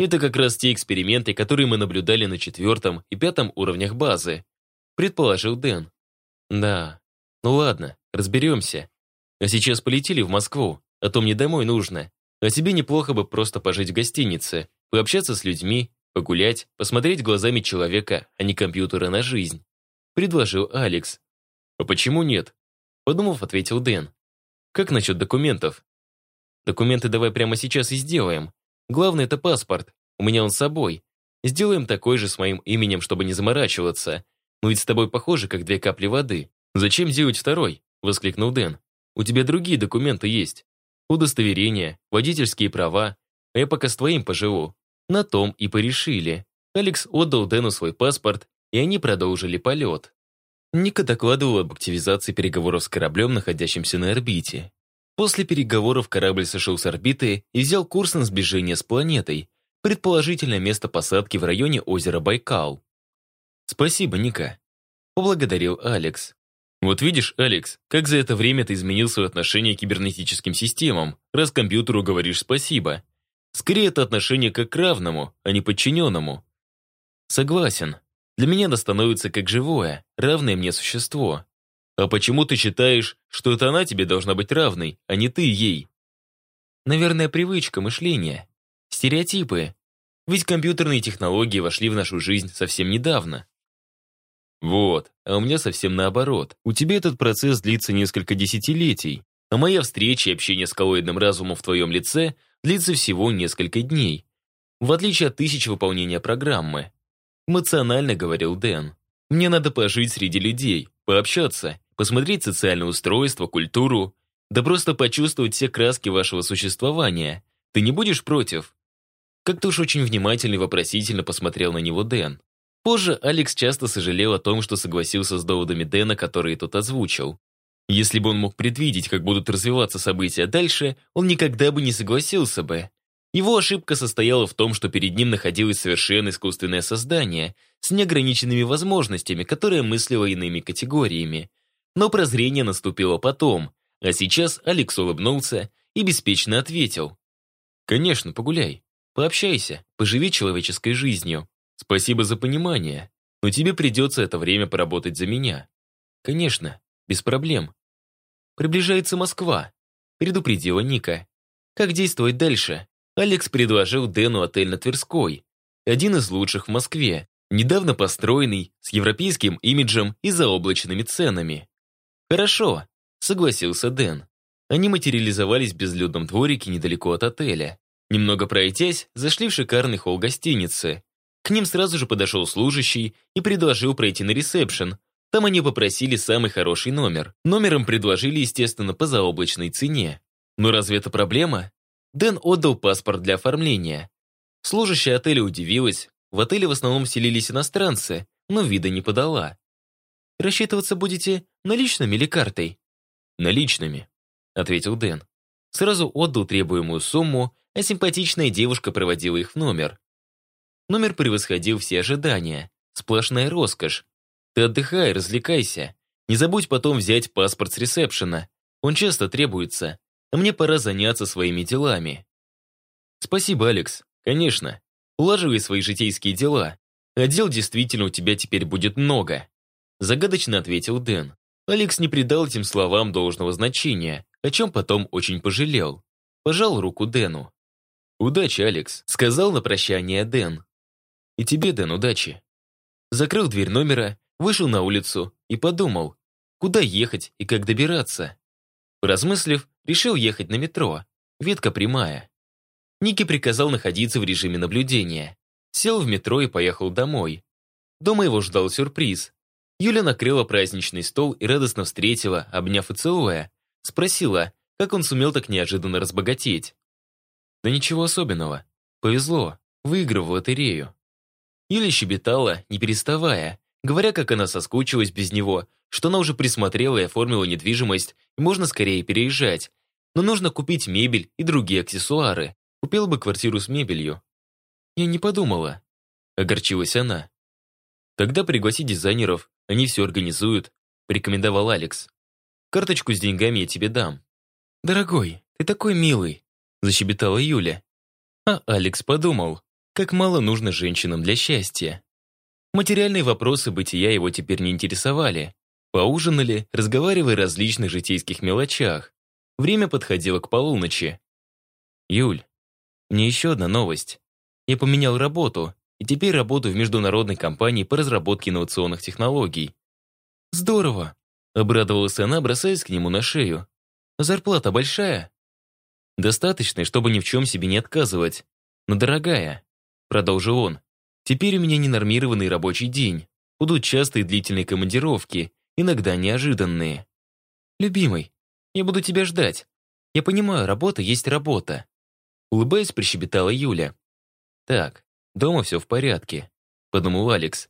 [SPEAKER 1] Это как раз те эксперименты, которые мы наблюдали на четвертом и пятом уровнях базы. предположил Дэн. Да, ну ладно, разберемся. А сейчас полетели в Москву, а то мне домой нужно. А тебе неплохо бы просто пожить в гостинице, пообщаться с людьми, погулять, посмотреть глазами человека, а не компьютера на жизнь. Предложил Алекс. А почему нет? Подумав, ответил Дэн. Как насчет документов? Документы давай прямо сейчас и сделаем. Главное, это паспорт. У меня он с собой. Сделаем такой же с моим именем, чтобы не заморачиваться. Мы ведь с тобой похожи, как две капли воды. Зачем делать второй? Воскликнул Дэн. У тебя другие документы есть. Удостоверение, водительские права. А я пока с твоим поживу. На том и порешили. Алекс отдал Дэну свой паспорт, и они продолжили полет. Ника докладывал об активизации переговоров с кораблем, находящимся на орбите. После переговоров корабль сошел с орбиты и взял курс на сближение с планетой, предположительно место посадки в районе озера Байкал. «Спасибо, Ника», — поблагодарил Алекс. «Вот видишь, Алекс, как за это время ты изменил свое отношение к кибернетическим системам, раз компьютеру говоришь спасибо. Скорее, это отношение как к равному, а не подчиненному». «Согласен. Для меня это становится как живое, равное мне существо. А почему ты считаешь, что это она тебе должна быть равной, а не ты ей?» «Наверное, привычка мышления. Стереотипы. Ведь компьютерные технологии вошли в нашу жизнь совсем недавно. Вот, а у меня совсем наоборот. У тебя этот процесс длится несколько десятилетий, а моя встреча и общение с коллоидным разумом в твоем лице длится всего несколько дней. В отличие от тысяч выполнения программы. Эмоционально говорил Дэн. Мне надо пожить среди людей, пообщаться, посмотреть социальное устройство, культуру, да просто почувствовать все краски вашего существования. Ты не будешь против? Как-то уж очень внимательно и вопросительно посмотрел на него Дэн. Позже Алекс часто сожалел о том, что согласился с доводами Дэна, которые тот озвучил. Если бы он мог предвидеть, как будут развиваться события дальше, он никогда бы не согласился бы. Его ошибка состояла в том, что перед ним находилось совершенно искусственное создание с неограниченными возможностями, которое мыслило иными категориями. Но прозрение наступило потом, а сейчас Алекс улыбнулся и беспечно ответил. «Конечно, погуляй. Пообщайся, поживи человеческой жизнью. Спасибо за понимание, но тебе придется это время поработать за меня. Конечно, без проблем. Приближается Москва, предупредила Ника. Как действовать дальше? Алекс предложил Дэну отель на Тверской, один из лучших в Москве, недавно построенный, с европейским имиджем и заоблачными ценами. «Хорошо», — согласился Дэн. Они материализовались в безлюдном дворике недалеко от отеля. Немного пройтясь, зашли в шикарный холл гостиницы. К ним сразу же подошел служащий и предложил пройти на ресепшн. Там они попросили самый хороший номер. Номером предложили, естественно, по заоблачной цене. Но разве это проблема? Дэн отдал паспорт для оформления. Служащая отеля удивилась. В отеле в основном селились иностранцы, но вида не подала. «Рассчитываться будете наличными или картой?» «Наличными», — ответил Дэн. Сразу отдал требуемую сумму а симпатичная девушка проводила их в номер. Номер превосходил все ожидания. Сплошная роскошь. Ты отдыхай, развлекайся. Не забудь потом взять паспорт с ресепшена. Он часто требуется. А мне пора заняться своими делами. Спасибо, Алекс. Конечно. Улаживай свои житейские дела. А дел действительно у тебя теперь будет много. Загадочно ответил Дэн. Алекс не придал этим словам должного значения, о чем потом очень пожалел. Пожал руку Дэну. «Удачи, Алекс», — сказал на прощание Дэн. «И тебе, Дэн, удачи». Закрыл дверь номера, вышел на улицу и подумал, куда ехать и как добираться. Размыслив, решил ехать на метро. Ветка прямая. Ники приказал находиться в режиме наблюдения. Сел в метро и поехал домой. Дома его ждал сюрприз. Юля накрыла праздничный стол и радостно встретила, обняв и целуя. Спросила, как он сумел так неожиданно разбогатеть. Да ничего особенного. Повезло, выиграв в лотерею. Юля щебетала, не переставая, говоря, как она соскучилась без него, что она уже присмотрела и оформила недвижимость, и можно скорее переезжать. Но нужно купить мебель и другие аксессуары. Купила бы квартиру с мебелью. Я не подумала. Огорчилась она. Тогда пригласи дизайнеров, они все организуют, порекомендовал Алекс. Карточку с деньгами я тебе дам. Дорогой, ты такой милый, защебетала Юля. А Алекс подумал, как мало нужно женщинам для счастья. Материальные вопросы бытия его теперь не интересовали. Поужинали, разговаривая о различных житейских мелочах. Время подходило к полуночи. «Юль, мне еще одна новость. Я поменял работу, и теперь работаю в международной компании по разработке инновационных технологий». «Здорово!» — обрадовалась она, бросаясь к нему на шею. «Зарплата большая?» «Достаточная, чтобы ни в чем себе не отказывать. Но дорогая», — продолжил он. «Теперь у меня ненормированный рабочий день. Будут частые длительные командировки, иногда неожиданные. «Любимый, я буду тебя ждать. Я понимаю, работа есть работа». Улыбаясь, прищебетала Юля. «Так, дома все в порядке», — подумал Алекс.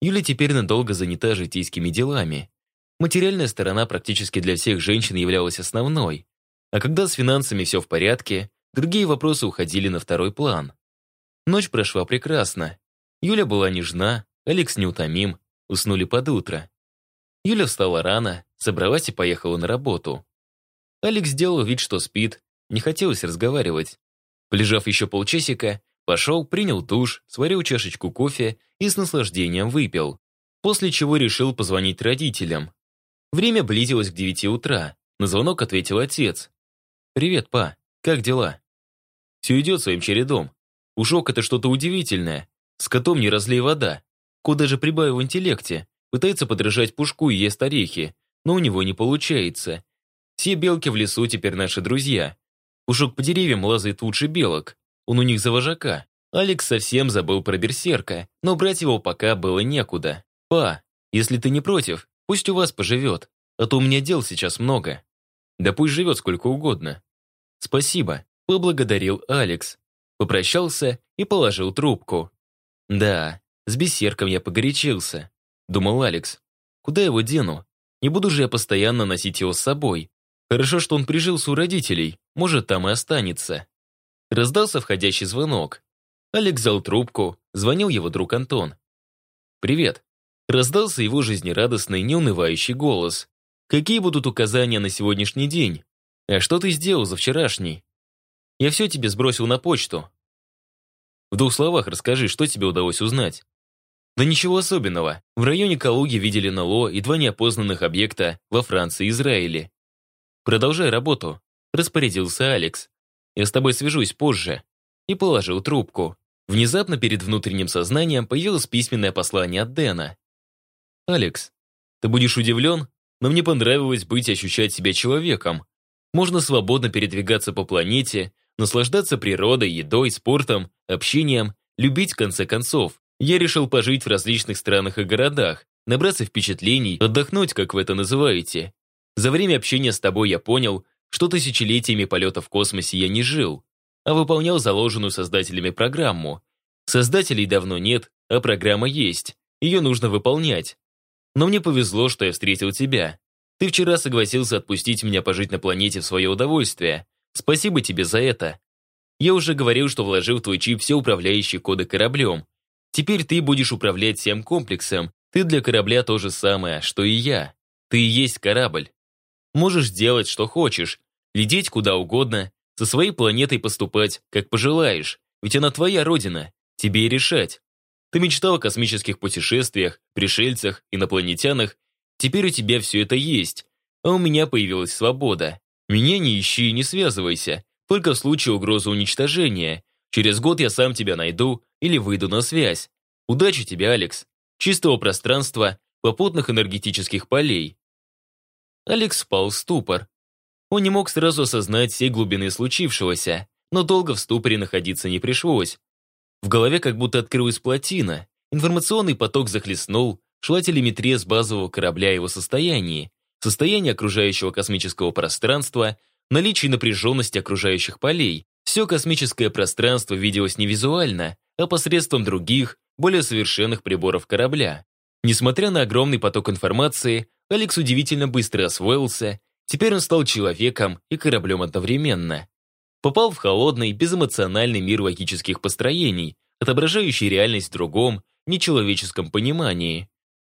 [SPEAKER 1] Юля теперь надолго занята житейскими делами. Материальная сторона практически для всех женщин являлась основной. А когда с финансами все в порядке, другие вопросы уходили на второй план. Ночь прошла прекрасно. Юля была нежна, Алекс неутомим, уснули под утро. Юля встала рано, собралась и поехала на работу. Алекс сделал вид, что спит, не хотелось разговаривать. Полежав еще полчасика, пошел, принял душ, сварил чашечку кофе и с наслаждением выпил. После чего решил позвонить родителям. Время близилось к девяти утра. На звонок ответил отец. «Привет, па. Как дела?» «Все идет своим чередом. Ушок — это что-то удивительное. С котом не разлей вода. Куда же прибавил в интеллекте? Пытается подражать пушку и ест орехи, но у него не получается. Все белки в лесу теперь наши друзья. Пушок по деревьям лазает лучше белок. Он у них за вожака. Алекс совсем забыл про берсерка, но брать его пока было некуда. «Па, если ты не против, пусть у вас поживет, а то у меня дел сейчас много». «Да пусть живет сколько угодно». «Спасибо», — поблагодарил Алекс. Попрощался и положил трубку. «Да, с бессерком я погорячился думал Алекс. Куда его дену? Не буду же я постоянно носить его с собой. Хорошо, что он прижился у родителей, может, там и останется. Раздался входящий звонок. Алекс взял трубку, звонил его друг Антон. «Привет». Раздался его жизнерадостный, неунывающий голос. «Какие будут указания на сегодняшний день? А что ты сделал за вчерашний?» «Я все тебе сбросил на почту». В двух словах расскажи, что тебе удалось узнать. Да ничего особенного. В районе Калуги видели НЛО и два неопознанных объекта во Франции и Израиле. «Продолжай работу», — распорядился Алекс. «Я с тобой свяжусь позже». И положил трубку. Внезапно перед внутренним сознанием появилось письменное послание от Дэна. «Алекс, ты будешь удивлен, но мне понравилось быть и ощущать себя человеком. Можно свободно передвигаться по планете, наслаждаться природой, едой, спортом, общением, любить в конце концов. Я решил пожить в различных странах и городах, набраться впечатлений, отдохнуть, как вы это называете. За время общения с тобой я понял, что тысячелетиями полета в космосе я не жил, а выполнял заложенную создателями программу. Создателей давно нет, а программа есть. Ее нужно выполнять. Но мне повезло, что я встретил тебя. Ты вчера согласился отпустить меня пожить на планете в свое удовольствие. Спасибо тебе за это. Я уже говорил, что вложил в твой чип все управляющие коды кораблем, Теперь ты будешь управлять всем комплексом. Ты для корабля то же самое, что и я. Ты и есть корабль. Можешь делать, что хочешь, лететь куда угодно, со своей планетой поступать, как пожелаешь. Ведь она твоя родина, тебе и решать. Ты мечтал о космических путешествиях, пришельцах, инопланетянах. Теперь у тебя все это есть. А у меня появилась свобода. Меня не ищи и не связывайся. Только в случае угрозы уничтожения. Через год я сам тебя найду или выйду на связь. Удачи тебе, Алекс. Чистого пространства, попутных энергетических полей. Алекс спал в ступор. Он не мог сразу осознать всей глубины случившегося, но долго в ступоре находиться не пришлось. В голове как будто открылась плотина, информационный поток захлестнул, шла телеметрия с базового корабля его состоянии, состояние окружающего космического пространства, наличие напряженности окружающих полей, все космическое пространство виделось не визуально, а посредством других, более совершенных приборов корабля. Несмотря на огромный поток информации, Алекс удивительно быстро освоился, теперь он стал человеком и кораблем одновременно. Попал в холодный, безэмоциональный мир логических построений, отображающий реальность в другом, нечеловеческом понимании.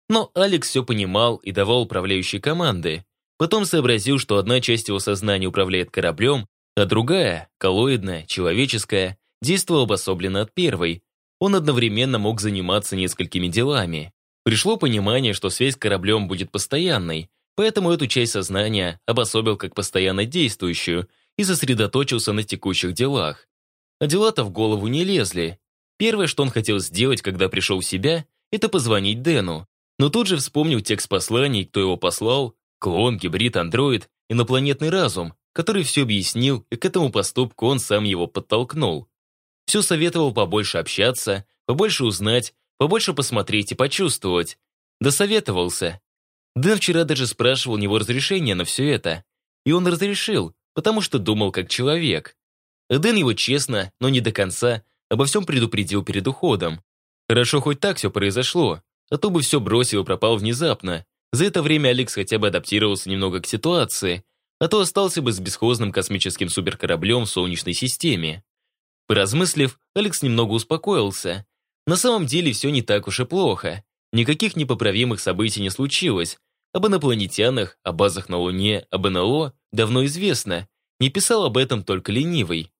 [SPEAKER 1] Но Алекс все понимал и давал управляющие команды. Потом сообразил, что одна часть его сознания управляет кораблем, а другая, коллоидная, человеческая, действовала обособленно от первой. он одновременно мог заниматься несколькими делами. Пришло понимание, что связь с кораблем будет постоянной, поэтому эту часть сознания обособил как постоянно действующую и сосредоточился на текущих делах. А дела-то в голову не лезли. Первое, что он хотел сделать, когда пришел в себя, это позвонить Дэну. Но тут же вспомнил текст посланий, кто его послал, клон, гибрид, андроид, инопланетный разум, который все объяснил, и к этому поступку он сам его подтолкнул. Все советовал побольше общаться, побольше узнать, побольше посмотреть и почувствовать. Досоветовался. Дэн вчера даже спрашивал у него разрешения на все это. И он разрешил, потому что думал как человек. Дэн его честно, но не до конца, обо всем предупредил перед уходом. Хорошо, хоть так все произошло, а то бы все бросил и пропал внезапно. За это время Алекс хотя бы адаптировался немного к ситуации, а то остался бы с бесхозным космическим суперкораблем в Солнечной системе. Поразмыслив, Алекс немного успокоился. На самом деле все не так уж и плохо. Никаких непоправимых событий не случилось. Об инопланетянах, о базах на Луне, об НЛО давно известно. Не писал об этом только ленивый.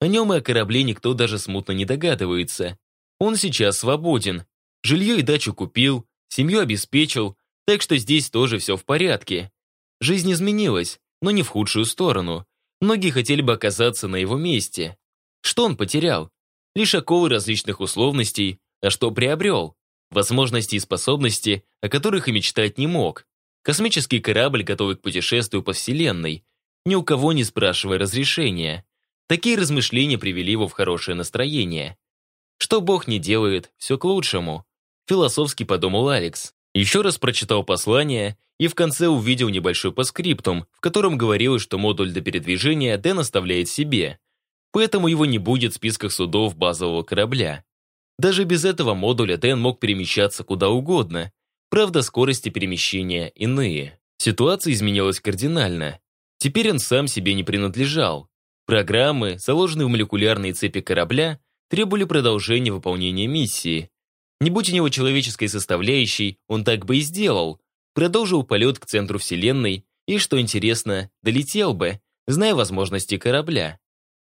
[SPEAKER 1] О нем и о корабле никто даже смутно не догадывается. Он сейчас свободен. Жилье и дачу купил, семью обеспечил, так что здесь тоже все в порядке. Жизнь изменилась, но не в худшую сторону. Многие хотели бы оказаться на его месте. Что он потерял? Лишь оковы различных условностей, а что приобрел? Возможности и способности, о которых и мечтать не мог. Космический корабль, готовый к путешествию по Вселенной, ни у кого не спрашивая разрешения. Такие размышления привели его в хорошее настроение. Что Бог не делает, все к лучшему. Философски подумал Алекс. Еще раз прочитал послание и в конце увидел небольшой паскриптум, в котором говорилось, что модуль до передвижения Дэн оставляет себе. Поэтому его не будет в списках судов базового корабля. Даже без этого модуля Дэн мог перемещаться куда угодно. Правда, скорости перемещения иные. Ситуация изменилась кардинально. Теперь он сам себе не принадлежал. Программы, заложенные в молекулярные цепи корабля, требовали продолжения выполнения миссии. Не будь у него человеческой составляющей, он так бы и сделал. Продолжил полет к центру Вселенной и, что интересно, долетел бы, зная возможности корабля.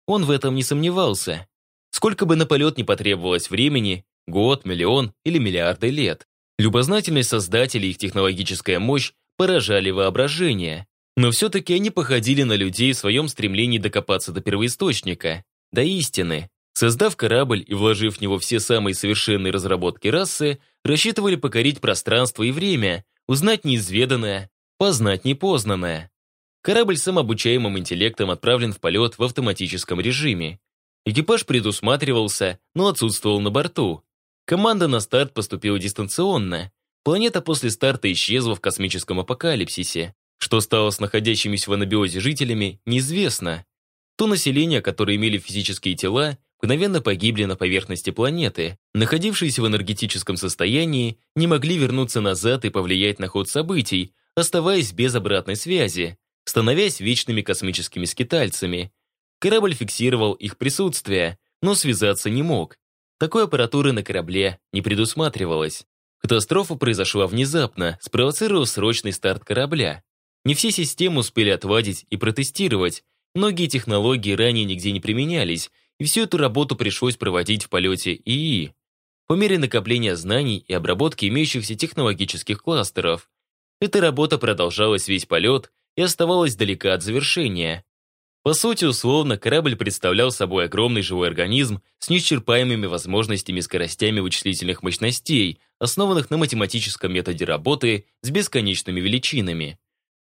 [SPEAKER 1] Он в этом не сомневался. Сколько бы на полет не потребовалось времени, год, миллион или миллиарды лет. Любознательность создателей и их технологическая мощь поражали воображение. Но все-таки они походили на людей в своем стремлении докопаться до первоисточника, до истины. Создав корабль и вложив в него все самые совершенные разработки расы, рассчитывали покорить пространство и время, узнать неизведанное, познать непознанное. Корабль с самообучаемым интеллектом отправлен в полет в автоматическом режиме. Экипаж предусматривался, но отсутствовал на борту. Команда на старт поступила дистанционно. Планета после старта исчезла в космическом апокалипсисе. Что стало с находящимися в анабиозе жителями, неизвестно. То население, которое имели физические тела, мгновенно погибли на поверхности планеты, находившиеся в энергетическом состоянии, не могли вернуться назад и повлиять на ход событий, оставаясь без обратной связи, становясь вечными космическими скитальцами. Корабль фиксировал их присутствие, но связаться не мог. Такой аппаратуры на корабле не предусматривалось. Катастрофа произошла внезапно, спровоцировав срочный старт корабля. Не все системы успели отвадить и протестировать, многие технологии ранее нигде не применялись, и всю эту работу пришлось проводить в полете ИИ. По мере накопления знаний и обработки имеющихся технологических кластеров. Эта работа продолжалась весь полет и оставалась далека от завершения. По сути, условно, корабль представлял собой огромный живой организм с неисчерпаемыми возможностями и скоростями вычислительных мощностей, основанных на математическом методе работы с бесконечными величинами.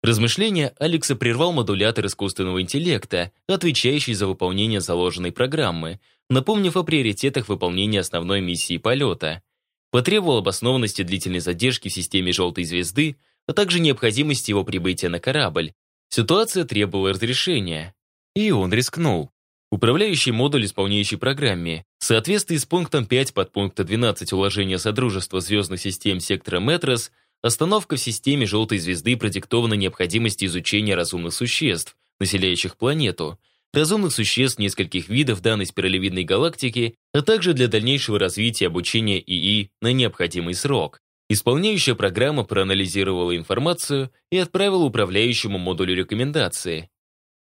[SPEAKER 1] Размышления Алекса прервал модулятор искусственного интеллекта, отвечающий за выполнение заложенной программы, напомнив о приоритетах выполнения основной миссии полета. Потребовал обоснованности длительной задержки в системе «желтой звезды», а также необходимости его прибытия на корабль. Ситуация требовала разрешения. И он рискнул. Управляющий модуль исполняющей программе в соответствии с пунктом 5 подпункта 12 уложения Содружества звездных систем сектора Метрос – Остановка в системе желтой звезды продиктована необходимостью изучения разумных существ, населяющих планету, разумных существ нескольких видов данной спиралевидной галактики, а также для дальнейшего развития обучения ИИ на необходимый срок. Исполняющая программа проанализировала информацию и отправила управляющему модулю рекомендации.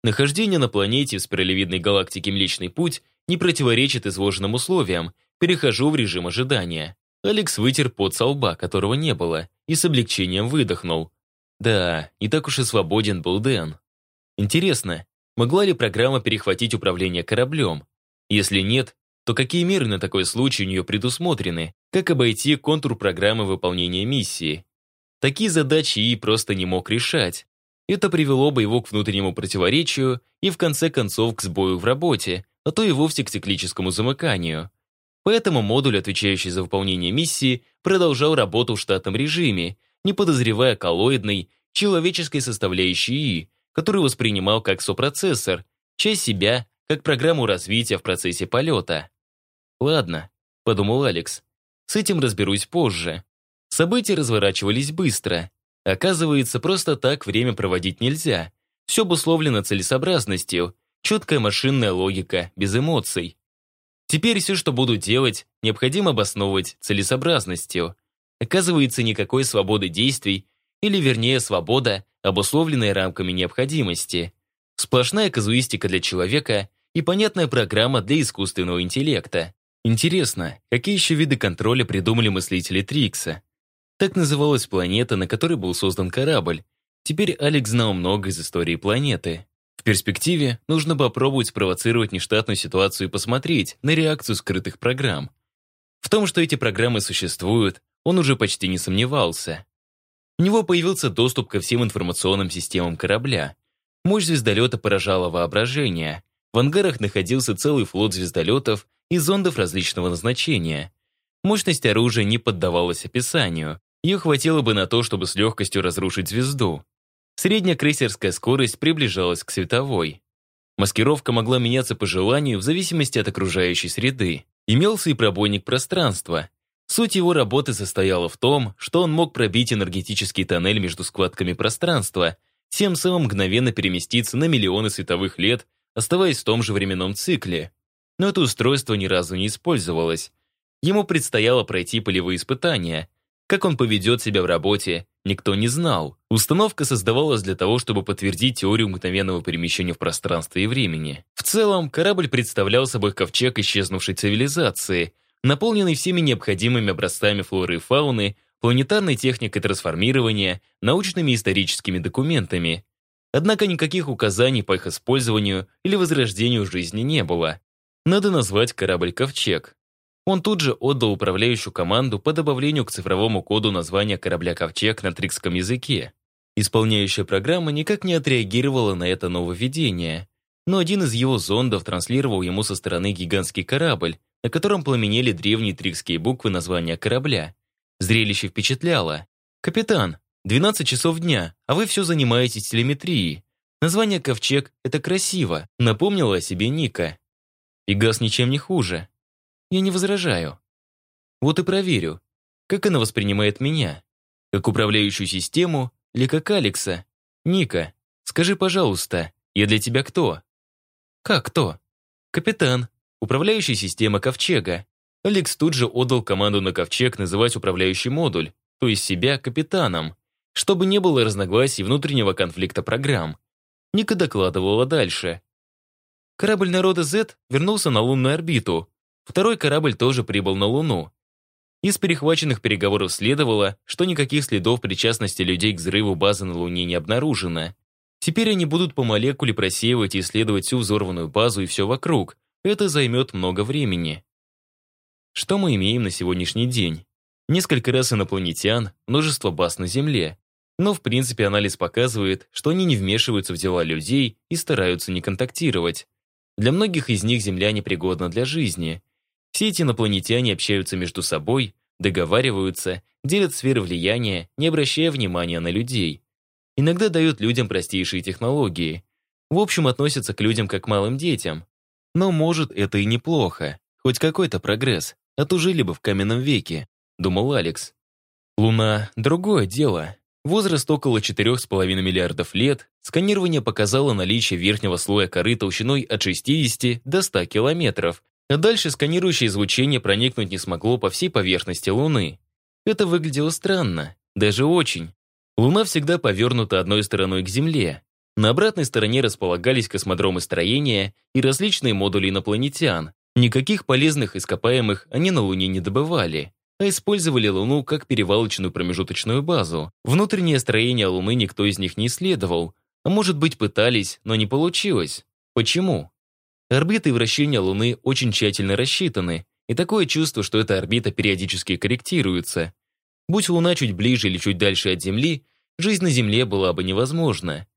[SPEAKER 1] Нахождение на планете в спиралевидной галактике Млечный Путь не противоречит изложенным условиям, Перехожу в режим ожидания. Алекс вытер пот со лба, которого не было, и с облегчением выдохнул. Да, не так уж и свободен был Дэн. Интересно, могла ли программа перехватить управление кораблем? Если нет, то какие меры на такой случай у нее предусмотрены? Как обойти контур программы выполнения миссии? Такие задачи И просто не мог решать. Это привело бы его к внутреннему противоречию и в конце концов к сбою в работе, а то и вовсе к циклическому замыканию. Поэтому модуль, отвечающий за выполнение миссии, продолжал работу в штатном режиме, не подозревая коллоидной, человеческой составляющей И, которую воспринимал как сопроцессор, часть себя, как программу развития в процессе полета. «Ладно», — подумал Алекс, — «с этим разберусь позже». События разворачивались быстро. Оказывается, просто так время проводить нельзя. Все обусловлено целесообразностью, четкая машинная логика, без эмоций. Теперь все, что буду делать, необходимо обосновывать целесообразностью. Оказывается, никакой свободы действий, или вернее свобода, обусловленная рамками необходимости. Сплошная казуистика для человека и понятная программа для искусственного интеллекта. Интересно, какие еще виды контроля придумали мыслители Трикса? Так называлась планета, на которой был создан корабль. Теперь Алекс знал много из истории планеты. В перспективе нужно попробовать спровоцировать нештатную ситуацию и посмотреть на реакцию скрытых программ. В том, что эти программы существуют, он уже почти не сомневался. У него появился доступ ко всем информационным системам корабля. Мощь звездолета поражала воображение. В ангарах находился целый флот звездолетов и зондов различного назначения. Мощность оружия не поддавалась описанию. Ее хватило бы на то, чтобы с легкостью разрушить звезду. Средняя крейсерская скорость приближалась к световой. Маскировка могла меняться по желанию в зависимости от окружающей среды. Имелся и пробойник пространства. Суть его работы состояла в том, что он мог пробить энергетический тоннель между складками пространства, тем самым мгновенно переместиться на миллионы световых лет, оставаясь в том же временном цикле. Но это устройство ни разу не использовалось. Ему предстояло пройти полевые испытания. Как он поведет себя в работе, никто не знал. Установка создавалась для того, чтобы подтвердить теорию мгновенного перемещения в пространстве и времени. В целом, корабль представлял собой ковчег исчезнувшей цивилизации, наполненный всеми необходимыми образцами флоры и фауны, планетарной техникой трансформирования, научными и историческими документами. Однако никаких указаний по их использованию или возрождению жизни не было. Надо назвать корабль «Ковчег». Он тут же отдал управляющую команду по добавлению к цифровому коду названия корабля «Ковчег» на трикском языке. Исполняющая программа никак не отреагировала на это нововведение, но один из его зондов транслировал ему со стороны гигантский корабль, на котором пламенели древние трикские буквы названия корабля. Зрелище впечатляло. «Капитан, 12 часов дня, а вы все занимаетесь телеметрией. Название «Ковчег» — это красиво», напомнила о себе Ника. Газ ничем не хуже. Я не возражаю. Вот и проверю, как она воспринимает меня. Как управляющую систему или как Алекса. Ника, скажи, пожалуйста, я для тебя кто? Как кто? Капитан, управляющая система Ковчега. Алекс тут же отдал команду на Ковчег называть управляющий модуль, то есть себя капитаном, чтобы не было разногласий внутреннего конфликта программ. Ника докладывала дальше. Корабль народа Z вернулся на лунную орбиту, Второй корабль тоже прибыл на Луну. Из перехваченных переговоров следовало, что никаких следов причастности людей к взрыву базы на Луне не обнаружено. Теперь они будут по молекуле просеивать и исследовать всю взорванную базу и все вокруг. Это займет много времени. Что мы имеем на сегодняшний день? Несколько раз инопланетян, множество баз на Земле. Но в принципе анализ показывает, что они не вмешиваются в дела людей и стараются не контактировать. Для многих из них Земля непригодна для жизни. Все эти инопланетяне общаются между собой, договариваются, делят сферы влияния, не обращая внимания на людей. Иногда дают людям простейшие технологии. В общем, относятся к людям как к малым детям. Но может это и неплохо. Хоть какой-то прогресс. А то жили бы в каменном веке, думал Алекс. Луна — другое дело. Возраст около 4,5 миллиардов лет, сканирование показало наличие верхнего слоя коры толщиной от 60 до 100 километров, а дальше сканирующее излучение проникнуть не смогло по всей поверхности Луны. Это выглядело странно, даже очень. Луна всегда повернута одной стороной к Земле. На обратной стороне располагались космодромы строения и различные модули инопланетян. Никаких полезных ископаемых они на Луне не добывали, а использовали Луну как перевалочную промежуточную базу. Внутреннее строение Луны никто из них не исследовал, а может быть пытались, но не получилось. Почему? Орбиты и вращения Луны очень тщательно рассчитаны, и такое чувство, что эта орбита периодически корректируется. Будь Луна чуть ближе или чуть дальше от Земли, жизнь на Земле была бы невозможна.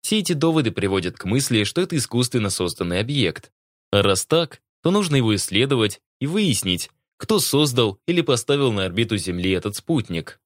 [SPEAKER 1] Все эти доводы приводят к мысли, что это искусственно созданный объект. А раз так, то нужно его исследовать и выяснить, кто создал или поставил на орбиту Земли этот спутник.